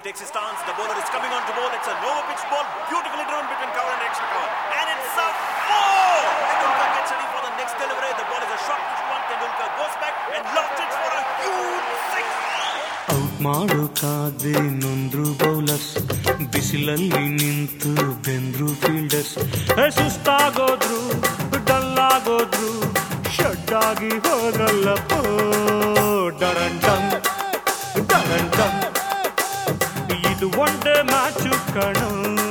Tendulkar takes his stance. The bowler is coming on to bowl. It's a lower pitch ball, beautifully drawn between cover and extra cover. And it's a four! Tendulkar gets ready for the next delivery. The ball is a short pitch one. Tendulkar goes back and lofts it for a huge six. Out ಮಾಡೋಕಾದ್ರೆ ನೊಂದ್ರು bowlers ಬಿಸಿಲಲ್ಲಿ ನಿಂತು ಬೆಂದ್ರು fielders ಸುಸ್ತಾಗೋದ್ರು ಡಲ್ಲಾಗೋದ್ರು shed ಆಗಿ ಹೋದ್ರಲ್ಲಪ್ಪೋ ಡರಂಡಂ ಡರಂಡಂ கொண்டு மாற்றுக்கணும்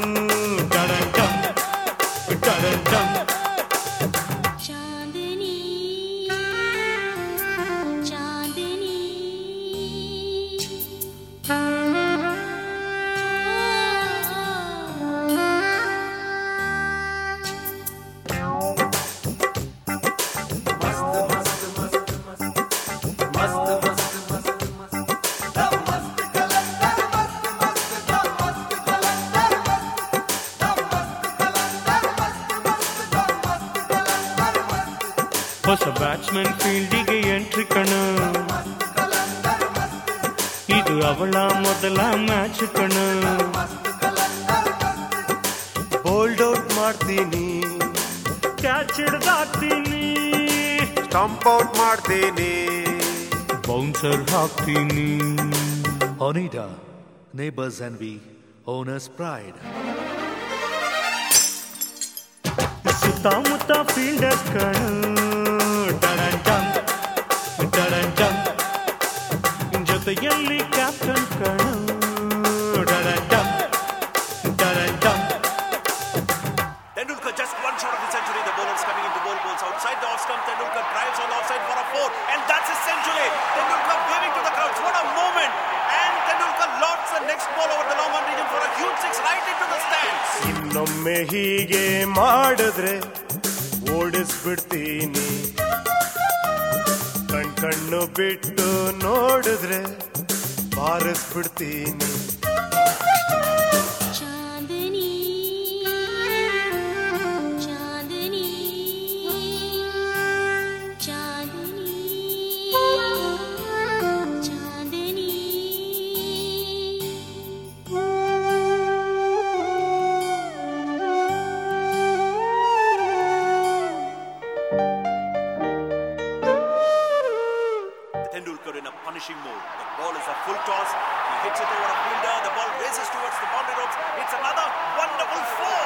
ಹೊಸ batsman ಫೀಲ್ಡಿಗೆ entry ಕಣ ಇದು ಅವಳ ಮೊದಲ match ಕಣ ಬೋಲ್ಡ್ ಔಟ್ ಮಾಡ್ತೀನಿ ಕ್ಯಾಚ್ ಹಿಡ್ದಾಕ್ತೀನಿ ಸ್ಟಂಪ್ ಔಟ್ ಮಾಡ್ತೀನಿ ಬೌನ್ಸರ್ ಹಾಕ್ತೀನಿ Onida, neighbors envy, owner's pride. ಸುತ್ತಮುತ್ತ ಫೀಲ್ಡರ್ ಕಣ coming into ball balls outside the off stump. Tendulkar drives on the offside for a four. And that's his century. Tendulkar waving to the crowds. What a moment. And Tendulkar lofts the next ball over the long on region for a huge six right into the stands. ಇನ್ನೊಮ್ಮೆ ಹೀಗೆ ಮಾಡಿದ್ರೆ ಓಡಿಸ್ಬಿಡ್ತೀನಿ ಕಣ್ ಕಣ್ಣು ಬಿಟ್ಟು ನೋಡಿದ್ರೆ ಬಾರಿಸ್ಬಿಡ್ತೀನಿ Tendulkar in a punishing mode. The ball is a full toss. He hits it over a fielder. The ball races towards the boundary ropes. It's another wonderful four.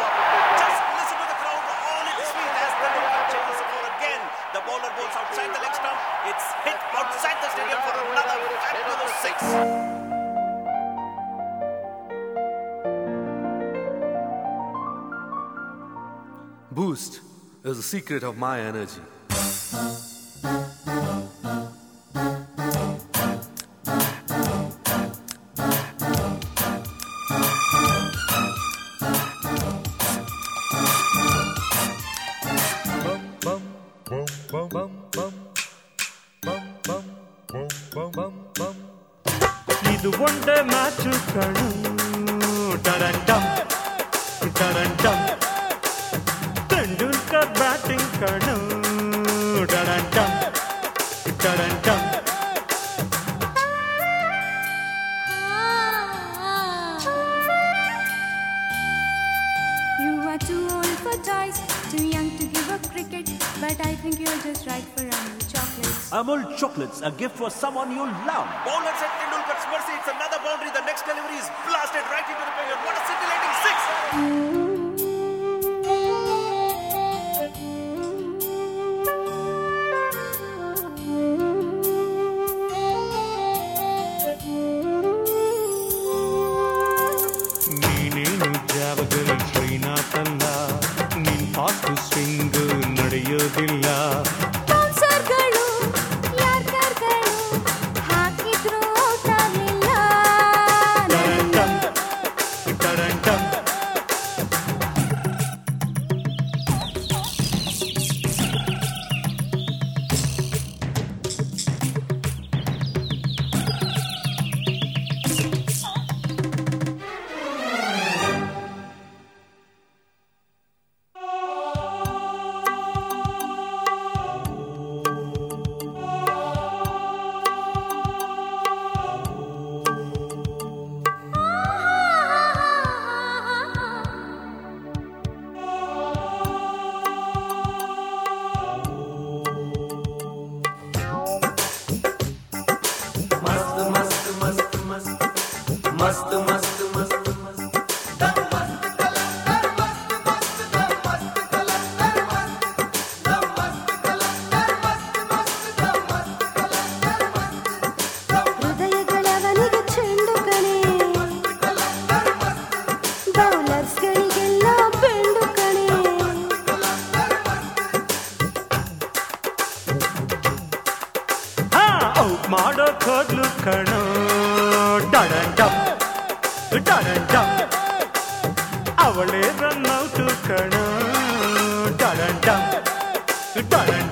Just listen to the crowd all its feet as Tendulkar changes the score again. The bowler bowls outside the leg stump. It's hit outside the stadium for another fabulous six. Boost is the secret of my energy. One day match ಕಣ ಡರಂಡಂ ಡರಂಡಂ Tendulkar batting ಕಣ ಡರಂಡಂ ಡರಂಡಂ You are too old for toys, too young to give up cricket, but I think you're just right for Amul chocolates. Amul chocolates, a gift for someone you love. Bowlers at Tendulkar's mercy. It's another boundary. The next delivery is blasted right into the pavilion. What a scintillating six! ನೀನೇನು ಜಾವಗಲ್ ಶ್ರೀನಾಥ್ ಅಲ್ಲ ನಿನ್ fast swing ನಡೆಯೋದಿಲ್ಲ ಹೃದಯಗಳವನಿಗೆ ಚೆಂಡು ಕಣೆ ಬೌಲರ್ಸ್ಗಳಿಗೆಲ್ಲ ಬೆಂಡು ಕಣೆ ಹಾ டடண்டா அவளே run out கணா டடண்டா டடண்டா